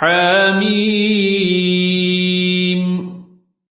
حميد